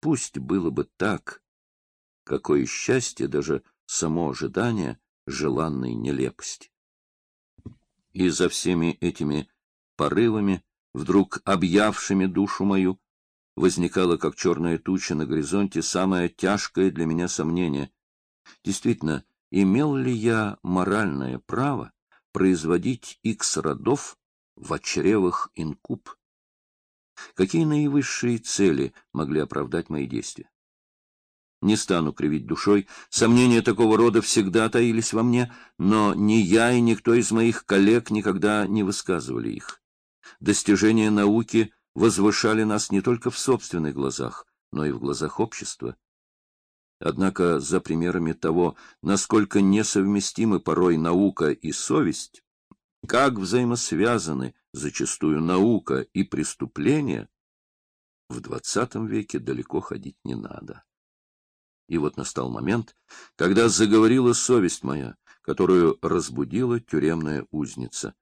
Пусть было бы так. Какое счастье даже само ожидание желанной нелепости. И за всеми этими порывами, вдруг объявшими душу мою, возникало, как черная туча на горизонте, самое тяжкое для меня сомнение. Действительно, имел ли я моральное право производить икс родов в чревах инкуб? Какие наивысшие цели могли оправдать мои действия? Не стану кривить душой, сомнения такого рода всегда таились во мне, но ни я и никто из моих коллег никогда не высказывали их. Достижения науки возвышали нас не только в собственных глазах, но и в глазах общества. Однако за примерами того, насколько несовместимы порой наука и совесть, как взаимосвязаны зачастую наука и преступление, в двадцатом веке далеко ходить не надо. И вот настал момент, когда заговорила совесть моя, которую разбудила тюремная узница.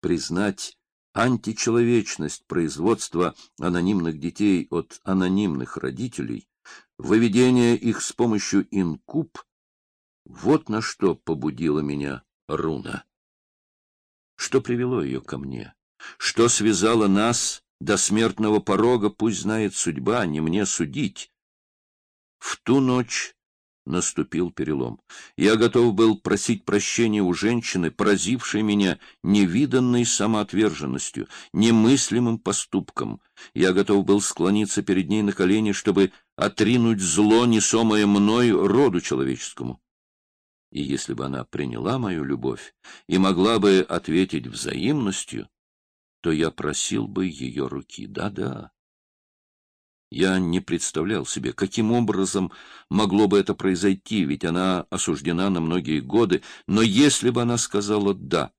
Признать античеловечность производства анонимных детей от анонимных родителей, выведение их с помощью инкуб — вот на что побудила меня руна. Что привело ее ко мне? Что связало нас до смертного порога, пусть знает судьба, не мне судить. В ту ночь наступил перелом. Я готов был просить прощения у женщины, поразившей меня невиданной самоотверженностью, немыслимым поступком. Я готов был склониться перед ней на колени, чтобы отринуть зло, несомое мной роду человеческому. И если бы она приняла мою любовь и могла бы ответить взаимностью, то я просил бы ее руки. Да-да. Я не представлял себе, каким образом могло бы это произойти, ведь она осуждена на многие годы, но если бы она сказала «да»,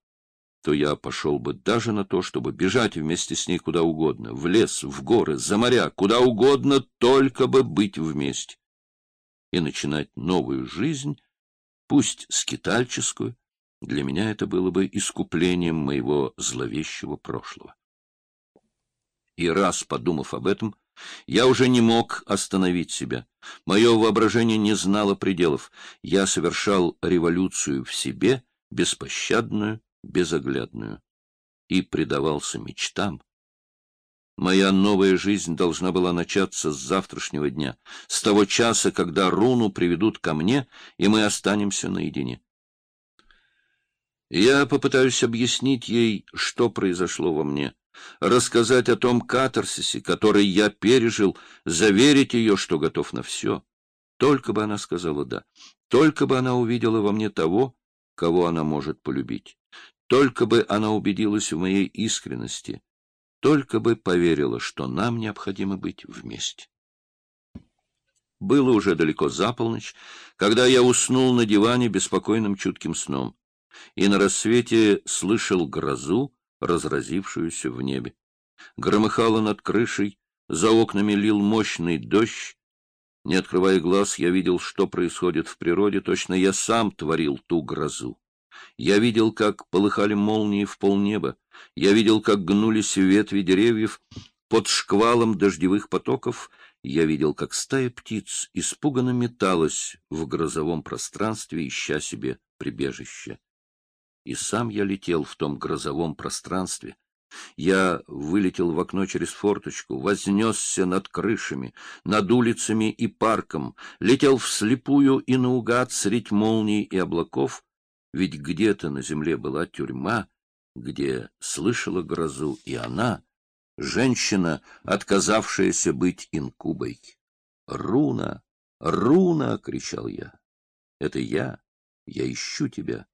то я пошел бы даже на то, чтобы бежать вместе с ней куда угодно, в лес, в горы, за моря, куда угодно, только бы быть вместе и начинать новую жизнь, пусть скитальческую, для меня это было бы искуплением моего зловещего прошлого. И раз подумав об этом, я уже не мог остановить себя. Мое воображение не знало пределов. Я совершал революцию в себе, беспощадную, безоглядную, и предавался мечтам. Моя новая жизнь должна была начаться с завтрашнего дня, с того часа, когда руну приведут ко мне, и мы останемся наедине. Я попытаюсь объяснить ей, что произошло во мне рассказать о том катарсисе, который я пережил, заверить ее, что готов на все. Только бы она сказала «да», только бы она увидела во мне того, кого она может полюбить, только бы она убедилась в моей искренности, только бы поверила, что нам необходимо быть вместе. Было уже далеко за полночь, когда я уснул на диване беспокойным чутким сном, и на рассвете слышал грозу, разразившуюся в небе. Громыхало над крышей, за окнами лил мощный дождь. Не открывая глаз, я видел, что происходит в природе, точно я сам творил ту грозу. Я видел, как полыхали молнии в полнеба, я видел, как гнулись ветви деревьев под шквалом дождевых потоков, я видел, как стая птиц испуганно металась в грозовом пространстве, ища себе прибежище и сам я летел в том грозовом пространстве. Я вылетел в окно через форточку, вознесся над крышами, над улицами и парком, летел вслепую и наугад средь молний и облаков, ведь где-то на земле была тюрьма, где слышала грозу и она, женщина, отказавшаяся быть инкубой. «Руна! Руна!» — кричал я. «Это я! Я ищу тебя!»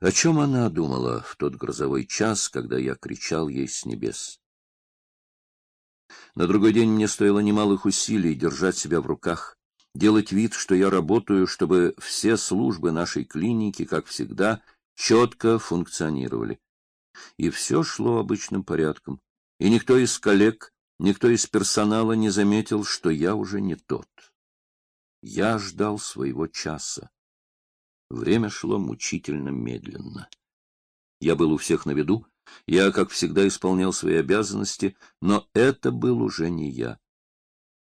О чем она думала в тот грозовой час, когда я кричал ей с небес? На другой день мне стоило немалых усилий держать себя в руках, делать вид, что я работаю, чтобы все службы нашей клиники, как всегда, четко функционировали. И все шло обычным порядком, и никто из коллег, никто из персонала не заметил, что я уже не тот. Я ждал своего часа. Время шло мучительно медленно. Я был у всех на виду, Я, как всегда, исполнял свои обязанности, но это был уже не я.